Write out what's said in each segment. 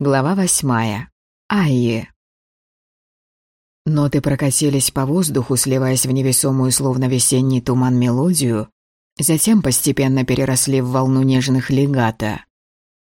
Глава восьмая. Айи. Ноты прокатились по воздуху, сливаясь в невесомую, словно весенний туман, мелодию, затем постепенно переросли в волну нежных легата.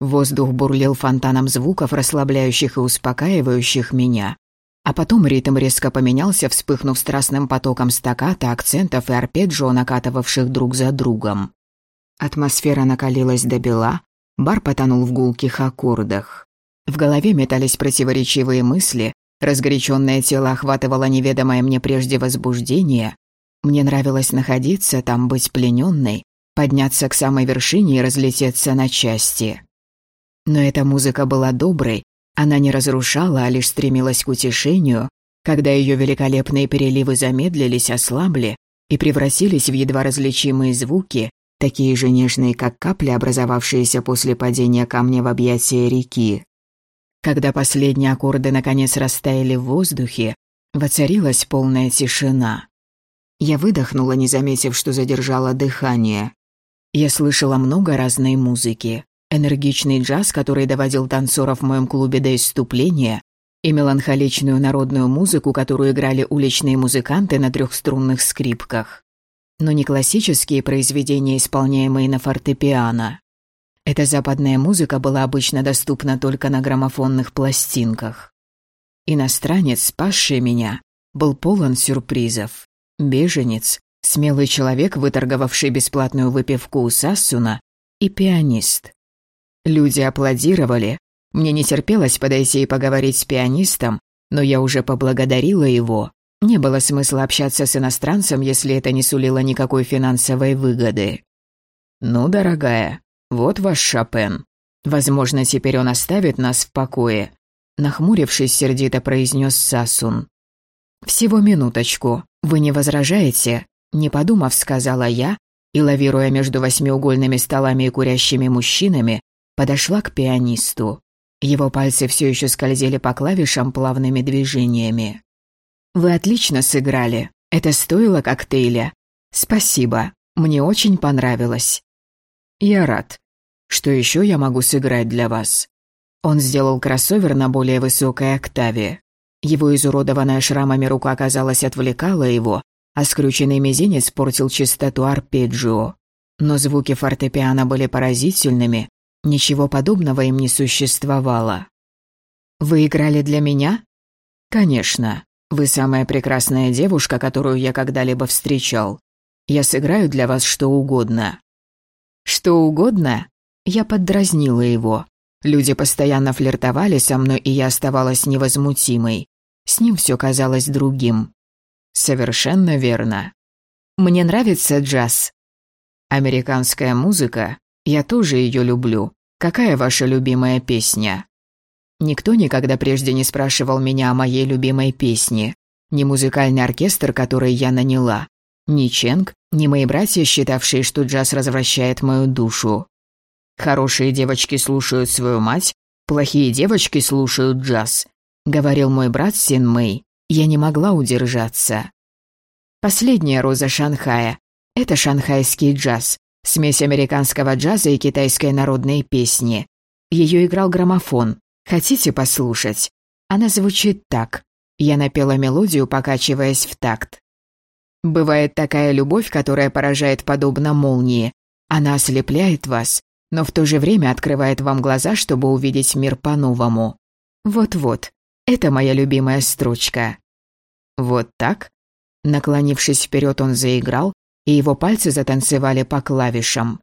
Воздух бурлил фонтаном звуков, расслабляющих и успокаивающих меня, а потом ритм резко поменялся, вспыхнув страстным потоком стаката, акцентов и арпеджио, накатывавших друг за другом. Атмосфера накалилась до бела, бар потонул в гулких аккордах. В голове метались противоречивые мысли, разгоряченное тело охватывало неведомое мне прежде возбуждение. Мне нравилось находиться там, быть плененной, подняться к самой вершине и разлететься на части. Но эта музыка была доброй, она не разрушала, а лишь стремилась к утешению, когда ее великолепные переливы замедлились, ослабли и превратились в едва различимые звуки, такие же нежные, как капли, образовавшиеся после падения камня в объятия реки. Когда последние аккорды наконец растаяли в воздухе, воцарилась полная тишина. Я выдохнула, не заметив, что задержала дыхание. Я слышала много разной музыки. Энергичный джаз, который доводил танцоров в моем клубе до исступления, и меланхоличную народную музыку, которую играли уличные музыканты на трехструнных скрипках. Но не классические произведения, исполняемые на фортепиано. Эта западная музыка была обычно доступна только на граммофонных пластинках. Иностранец, спасший меня, был полон сюрпризов. Беженец, смелый человек, выторговавший бесплатную выпивку у Сассуна, и пианист. Люди аплодировали. Мне не терпелось подойти и поговорить с пианистом, но я уже поблагодарила его. Не было смысла общаться с иностранцем, если это не сулило никакой финансовой выгоды. «Ну, дорогая, «Вот ваш Шопен. Возможно, теперь он оставит нас в покое», нахмурившись, сердито произнес Сасун. «Всего минуточку. Вы не возражаете?» Не подумав, сказала я, и, лавируя между восьмиугольными столами и курящими мужчинами, подошла к пианисту. Его пальцы все еще скользили по клавишам плавными движениями. «Вы отлично сыграли. Это стоило коктейля. Спасибо. Мне очень понравилось. «Я рад. Что еще я могу сыграть для вас?» Он сделал кроссовер на более высокой октаве. Его изуродованная шрамами рука, казалось, отвлекала его, а скрученный мизинец портил чистоту арпеджио. Но звуки фортепиано были поразительными, ничего подобного им не существовало. «Вы играли для меня?» «Конечно. Вы самая прекрасная девушка, которую я когда-либо встречал. Я сыграю для вас что угодно». Что угодно? Я поддразнила его. Люди постоянно флиртовали со мной, и я оставалась невозмутимой. С ним все казалось другим. Совершенно верно. Мне нравится джаз. Американская музыка, я тоже ее люблю. Какая ваша любимая песня? Никто никогда прежде не спрашивал меня о моей любимой песне. Ни музыкальный оркестр, который я наняла, ни Ченг, ни мои братья, считавшие, что джаз развращает мою душу. Хорошие девочки слушают свою мать, плохие девочки слушают джаз, говорил мой брат Син Мэй. Я не могла удержаться. Последняя роза Шанхая – это шанхайский джаз, смесь американского джаза и китайской народной песни. Ее играл граммофон. Хотите послушать? Она звучит так. Я напела мелодию, покачиваясь в такт. Бывает такая любовь, которая поражает подобно молнии. Она ослепляет вас, но в то же время открывает вам глаза, чтобы увидеть мир по-новому. Вот-вот, это моя любимая строчка. Вот так? Наклонившись вперед, он заиграл, и его пальцы затанцевали по клавишам.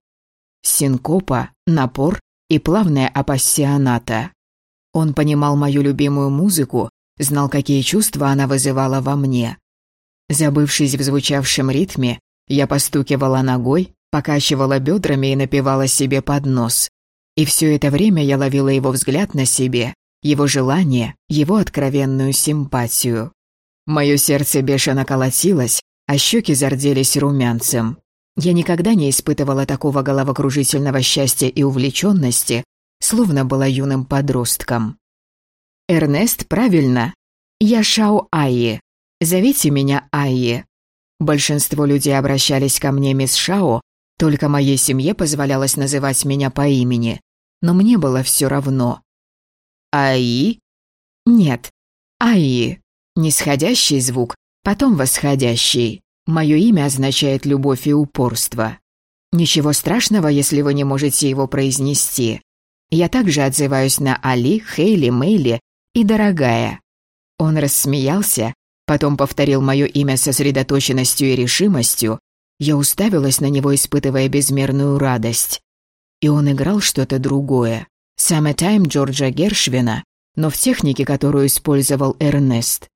Синкопа, напор и плавная апассионата. Он понимал мою любимую музыку, знал, какие чувства она вызывала во мне. Забывшись в звучавшем ритме, я постукивала ногой, покачивала бедрами и напевала себе под нос. И все это время я ловила его взгляд на себе, его желание, его откровенную симпатию. Мое сердце бешено колотилось, а щеки зарделись румянцем. Я никогда не испытывала такого головокружительного счастья и увлеченности, словно была юным подростком. «Эрнест, правильно. Я Шао Айи. Зовите меня Айе. Большинство людей обращались ко мне мисс Шао, только моей семье позволялось называть меня по имени, но мне было все равно. АИ? Нет, АИ. Нисходящий звук, потом восходящий. Мое имя означает любовь и упорство. Ничего страшного, если вы не можете его произнести. Я также отзываюсь на Али, Хейли, Мейли и дорогая. Он рассмеялся, потом повторил мое имя со сосредоточенностью и решимостью. Я уставилась на него, испытывая безмерную радость. И он играл что-то другое. Summertime Джорджа Гершвина, но в технике, которую использовал Эрнест.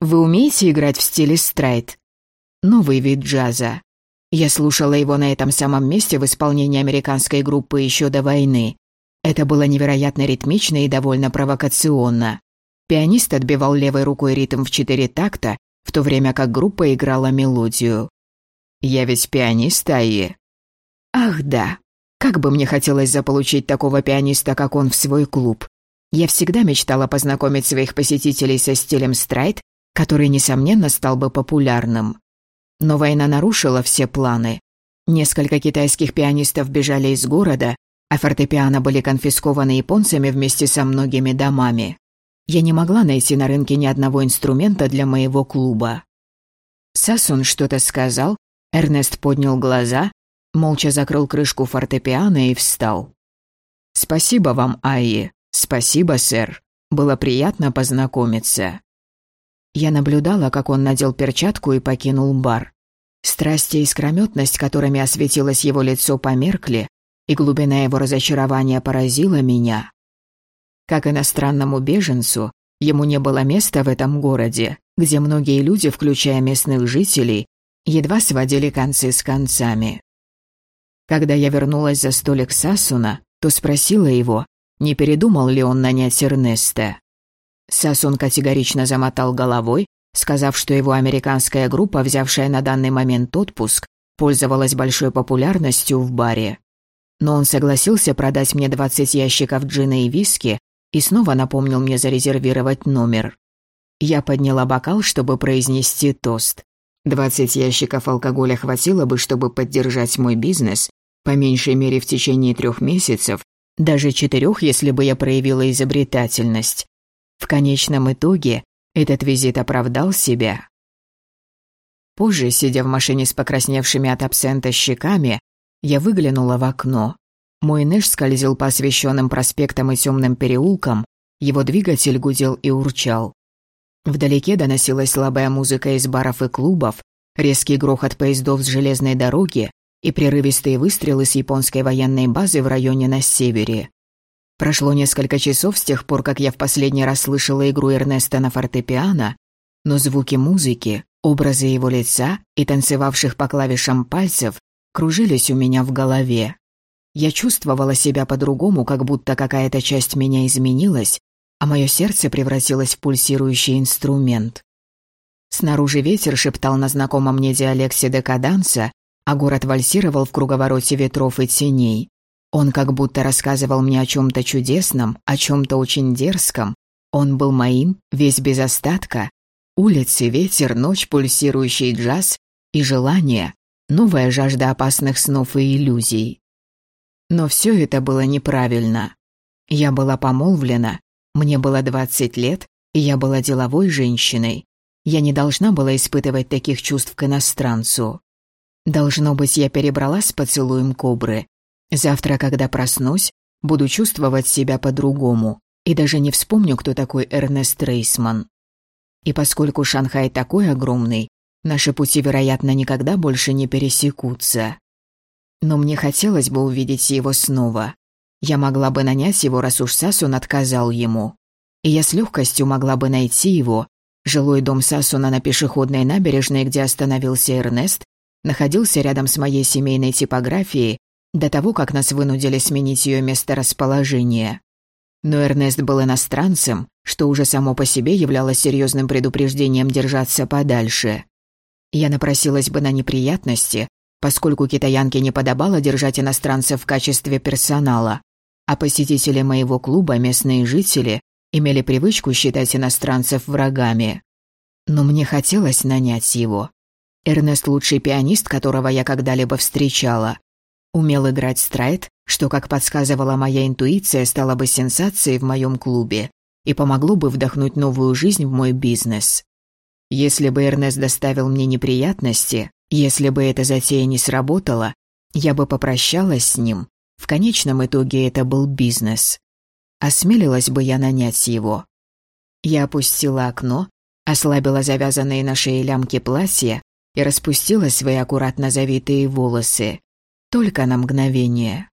Вы умеете играть в стиле страйт? Новый вид джаза. Я слушала его на этом самом месте в исполнении американской группы еще до войны. Это было невероятно ритмично и довольно провокационно. Пианист отбивал левой рукой ритм в четыре такта, в то время как группа играла мелодию. «Я ведь пианист, Айи». «Ах, да. Как бы мне хотелось заполучить такого пианиста, как он, в свой клуб. Я всегда мечтала познакомить своих посетителей со стилем страйт, который, несомненно, стал бы популярным. Но война нарушила все планы. Несколько китайских пианистов бежали из города, а фортепиано были конфискованы японцами вместе со многими домами. Я не могла найти на рынке ни одного инструмента для моего клуба. Сасун что-то сказал, Эрнест поднял глаза, молча закрыл крышку фортепиано и встал. «Спасибо вам, Айи. Спасибо, сэр. Было приятно познакомиться». Я наблюдала, как он надел перчатку и покинул бар. Страсть и искрометность, которыми осветилось его лицо, померкли, и глубина его разочарования поразила меня. Как иностранному беженцу, ему не было места в этом городе, где многие люди, включая местных жителей, едва сводили концы с концами. Когда я вернулась за столик Сасуна, то спросила его, не передумал ли он нанять Эрнеста. Сасун категорично замотал головой, сказав, что его американская группа, взявшая на данный момент отпуск, пользовалась большой популярностью в баре но он согласился продать мне 20 ящиков джина и виски и снова напомнил мне зарезервировать номер. Я подняла бокал, чтобы произнести тост. 20 ящиков алкоголя хватило бы, чтобы поддержать мой бизнес, по меньшей мере в течение трех месяцев, даже четырех, если бы я проявила изобретательность. В конечном итоге этот визит оправдал себя. Позже, сидя в машине с покрасневшими от абсента щеками, я выглянула в окно. Мой Нэш скользил по освещенным проспектам и темным переулкам, его двигатель гудел и урчал. Вдалеке доносилась слабая музыка из баров и клубов, резкий грохот поездов с железной дороги и прерывистые выстрелы с японской военной базы в районе на севере. Прошло несколько часов с тех пор, как я в последний раз слышала игру Эрнеста на фортепиано, но звуки музыки, образы его лица и танцевавших по клавишам пальцев кружились у меня в голове. Я чувствовала себя по-другому, как будто какая-то часть меня изменилась, а мое сердце превратилось в пульсирующий инструмент. Снаружи ветер шептал на знакомом мне диалекте декаданса, а город вальсировал в круговороте ветров и теней. Он как будто рассказывал мне о чем-то чудесном, о чем-то очень дерзком. Он был моим, весь без остатка. Улицы, ветер, ночь, пульсирующий джаз и желание, новая жажда опасных снов и иллюзий. Но все это было неправильно. Я была помолвлена, мне было 20 лет, и я была деловой женщиной. Я не должна была испытывать таких чувств к иностранцу. Должно быть, я перебрала с поцелуем кобры. Завтра, когда проснусь, буду чувствовать себя по-другому и даже не вспомню, кто такой Эрнест Рейсман. И поскольку Шанхай такой огромный, Наши пути, вероятно, никогда больше не пересекутся. Но мне хотелось бы увидеть его снова. Я могла бы нанять его, раз уж Сасун отказал ему. И я с легкостью могла бы найти его. Жилой дом Сасуна на пешеходной набережной, где остановился Эрнест, находился рядом с моей семейной типографией до того, как нас вынудили сменить ее месторасположение. Но Эрнест был иностранцем, что уже само по себе являлось серьезным предупреждением держаться подальше. Я напросилась бы на неприятности, поскольку китаянке не подобало держать иностранцев в качестве персонала, а посетители моего клуба, местные жители, имели привычку считать иностранцев врагами. Но мне хотелось нанять его. Эрнест – лучший пианист, которого я когда-либо встречала. Умел играть страйт, что, как подсказывала моя интуиция, стало бы сенсацией в моем клубе и помогло бы вдохнуть новую жизнь в мой бизнес. Если бы Эрнест доставил мне неприятности, если бы эта затея не сработала, я бы попрощалась с ним. В конечном итоге это был бизнес. Осмелилась бы я нанять его. Я опустила окно, ослабила завязанные на шее лямки платья и распустила свои аккуратно завитые волосы. Только на мгновение.